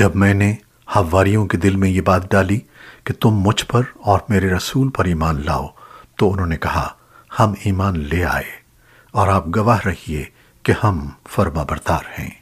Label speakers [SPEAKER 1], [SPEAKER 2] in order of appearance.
[SPEAKER 1] جب میں نے حواریوں کے دل میں یہ بات ڈالی کہ تم مجھ پر اور میرے رسول پر ایمان لاؤ، تو انہوں نے کہا، ہم ایمان لے آئے اور آپ گواہ رہیے کہ ہم فرما بردار ہیں۔